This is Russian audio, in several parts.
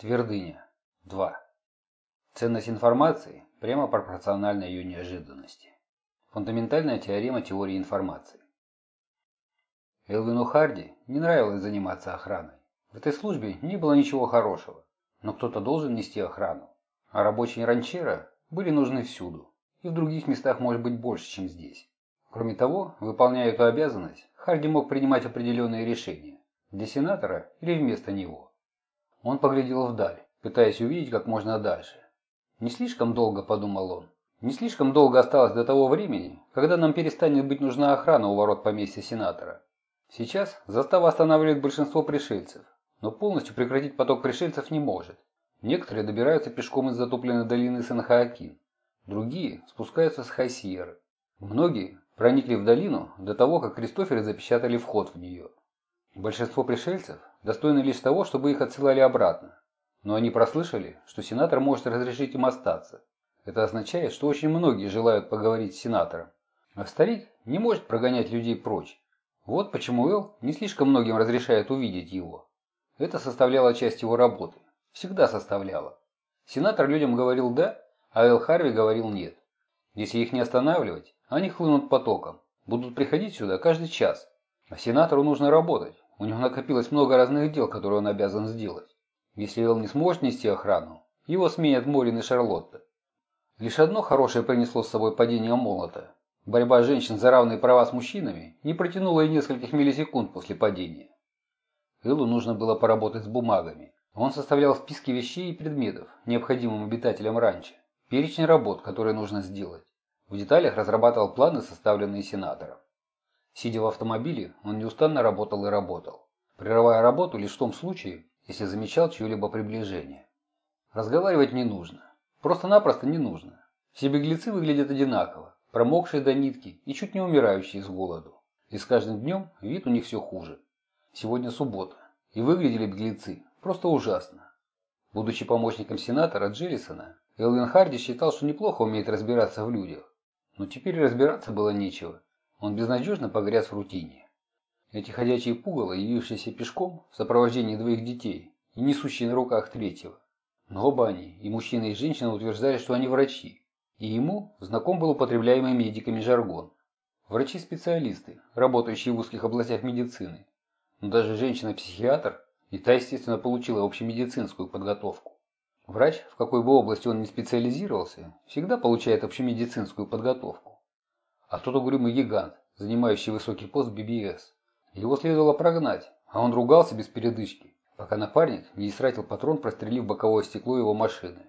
Твердыня. 2. Ценность информации прямо пропорциональна ее неожиданности. Фундаментальная теорема теории информации. Элвину Харди не нравилось заниматься охраной. В этой службе не было ничего хорошего, но кто-то должен нести охрану. А рабочие ранчера были нужны всюду, и в других местах может быть больше, чем здесь. Кроме того, выполняя эту обязанность, Харди мог принимать определенные решения для сенатора или вместо него. Он поглядел вдаль, пытаясь увидеть как можно дальше. «Не слишком долго», – подумал он. «Не слишком долго осталось до того времени, когда нам перестанет быть нужна охрана у ворот поместья сенатора. Сейчас застава останавливает большинство пришельцев, но полностью прекратить поток пришельцев не может. Некоторые добираются пешком из затопленной долины Санхаакин, другие спускаются с Хайсиеры. Многие проникли в долину до того, как Кристоферы запечатали вход в нее. Большинство пришельцев достойны лишь того, чтобы их отсылали обратно. Но они прослышали, что сенатор может разрешить им остаться. Это означает, что очень многие желают поговорить с сенатором. А старик не может прогонять людей прочь. Вот почему Эл не слишком многим разрешает увидеть его. Это составляло часть его работы. Всегда составляло. Сенатор людям говорил «да», а Эл Харви говорил «нет». Если их не останавливать, они хлынут потоком. Будут приходить сюда каждый час. А сенатору нужно работать. У него накопилось много разных дел, которые он обязан сделать. Если Эл не сможет нести охрану, его сменят Морин и Шарлотта. Лишь одно хорошее принесло с собой падение молота. Борьба женщин за равные права с мужчинами не протянула и нескольких миллисекунд после падения. Эллу нужно было поработать с бумагами. Он составлял списки вещей и предметов, необходимым обитателям ранчо, перечень работ, которые нужно сделать. В деталях разрабатывал планы, составленные сенатором. Сидя в автомобиле, он неустанно работал и работал, прерывая работу лишь в том случае, если замечал чье-либо приближение. Разговаривать не нужно. Просто-напросто не нужно. Все беглецы выглядят одинаково, промокшие до нитки и чуть не умирающие с голоду. И с каждым днем вид у них все хуже. Сегодня суббота, и выглядели беглецы просто ужасно. Будучи помощником сенатора Джеррисона, Элвин Харди считал, что неплохо умеет разбираться в людях. Но теперь разбираться было нечего. Он безнадежно погряз в рутине. Эти ходячие пугало, явившиеся пешком в сопровождении двоих детей и несущие на руках третьего. Но оба они, и мужчина, и женщина, утверждали, что они врачи. И ему знаком был употребляемый медиками жаргон. Врачи-специалисты, работающие в узких областях медицины. Но даже женщина-психиатр, и та, естественно, получила общемедицинскую подготовку. Врач, в какой бы области он ни специализировался, всегда получает общемедицинскую подготовку а тот угрюмый гигант, занимающий высокий пост ББС. Его следовало прогнать, а он ругался без передышки, пока напарник не истратил патрон, прострелив боковое стекло его машины.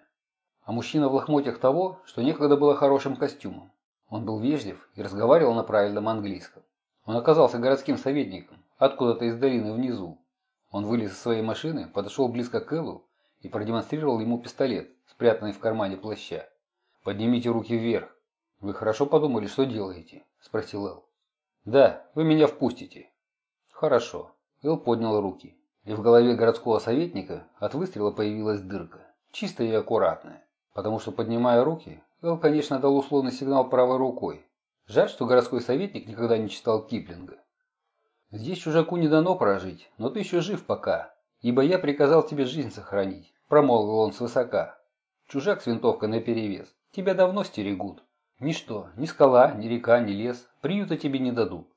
А мужчина в лохмотьях того, что некогда было хорошим костюмом. Он был вежлив и разговаривал на правильном английском. Он оказался городским советником, откуда-то из долины внизу. Он вылез из своей машины, подошел близко к Эллу и продемонстрировал ему пистолет, спрятанный в кармане плаща. «Поднимите руки вверх», «Вы хорошо подумали, что делаете?» – спросил Эл. «Да, вы меня впустите». «Хорошо». Эл поднял руки, и в голове городского советника от выстрела появилась дырка, чистая и аккуратная. Потому что, поднимая руки, Эл, конечно, дал условный сигнал правой рукой. Жаль, что городской советник никогда не читал Киплинга. «Здесь чужаку не дано прожить, но ты еще жив пока, ибо я приказал тебе жизнь сохранить», – промолвил он свысока. «Чужак с винтовкой наперевес, тебя давно стерегут». Ничто, ни скала, ни река, ни лес приюта тебе не дадут.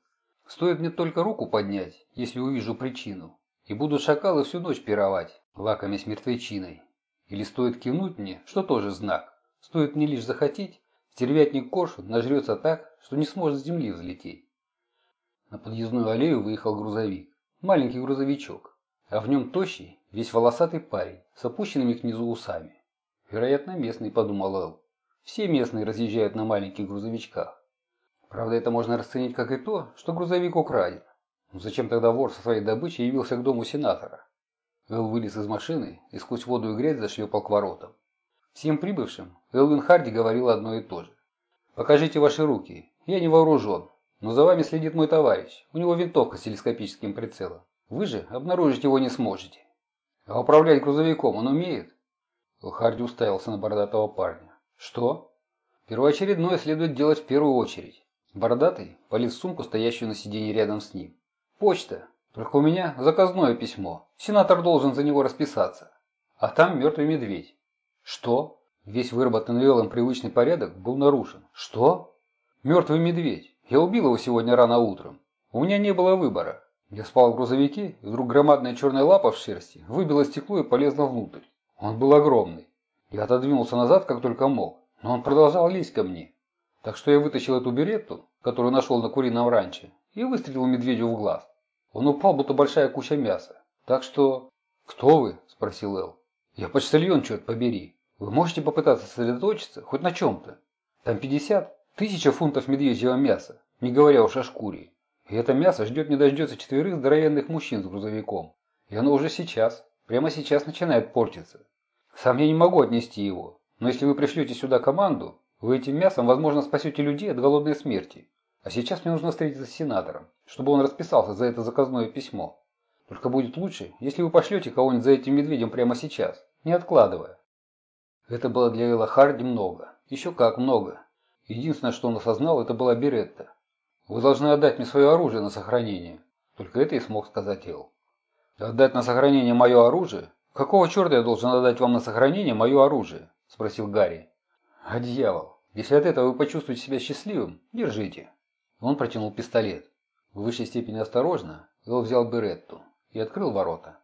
Стоит мне только руку поднять, если увижу причину, и будут шакалы всю ночь пировать, лакомясь мертвечиной. Или стоит кивнуть мне, что тоже знак. Стоит мне лишь захотеть, стервятник Коршун нажрется так, что не сможет с земли взлететь. На подъездную аллею выехал грузовик. Маленький грузовичок. А в нем тощий, весь волосатый парень, с опущенными к низу усами. Вероятно, местный, подумал Эл. Все местные разъезжают на маленьких грузовичках. Правда, это можно расценить как и то, что грузовик украден. Но зачем тогда вор со своей добычей явился к дому сенатора? Эл вылез из машины и сквозь воду и грязь зашлепал к воротам. Всем прибывшим Элвин Харди говорил одно и то же. «Покажите ваши руки. Я не вооружен. Но за вами следит мой товарищ. У него винтовка с телескопическим прицелом. Вы же обнаружить его не сможете. А управлять грузовиком он умеет?» Харди уставился на бородатого парня. Что? Первоочередное следует делать в первую очередь. Бородатый полез сумку, стоящую на сиденье рядом с ним. Почта. Только у меня заказное письмо. Сенатор должен за него расписаться. а там мертвый медведь. Что? Весь выработанный Эллом привычный порядок был нарушен. Что? Мертвый медведь. Я убил его сегодня рано утром. У меня не было выбора. Я спал в грузовике, и вдруг громадная черная лапа в шерсти выбила стекло и полезла внутрь. Он был огромный. Я отодвинулся назад, как только мог, но он продолжал лезть ко мне. Так что я вытащил эту беретту, которую нашел на курином ранче, и выстрелил медведю в глаз. Он упал, будто большая куча мяса. Так что... «Кто вы?» – спросил Эл. «Я почтальон, черт побери. Вы можете попытаться сосредоточиться хоть на чем-то? Там 50, тысяча фунтов медвежьего мяса, не говоря уж о шкуре. И это мясо ждет не дождется четверых здоровенных мужчин с грузовиком. И оно уже сейчас, прямо сейчас начинает портиться. Сам я не могу отнести его, но если вы пришлете сюда команду, вы этим мясом, возможно, спасете людей от голодной смерти. А сейчас мне нужно встретиться с сенатором, чтобы он расписался за это заказное письмо. Только будет лучше, если вы пошлете кого-нибудь за этим медведем прямо сейчас, не откладывая. Это было для Элла Харди много. Еще как много. Единственное, что он осознал, это была Беретта. Вы должны отдать мне свое оружие на сохранение. Только это и смог сказать Эл. Отдать на сохранение мое оружие? Какого черта я должен отдать вам на сохранение мое оружие? Спросил Гарри. А дьявол, если от этого вы почувствуете себя счастливым, держите. Он протянул пистолет. В высшей степени осторожно Эл взял Беретту и открыл ворота.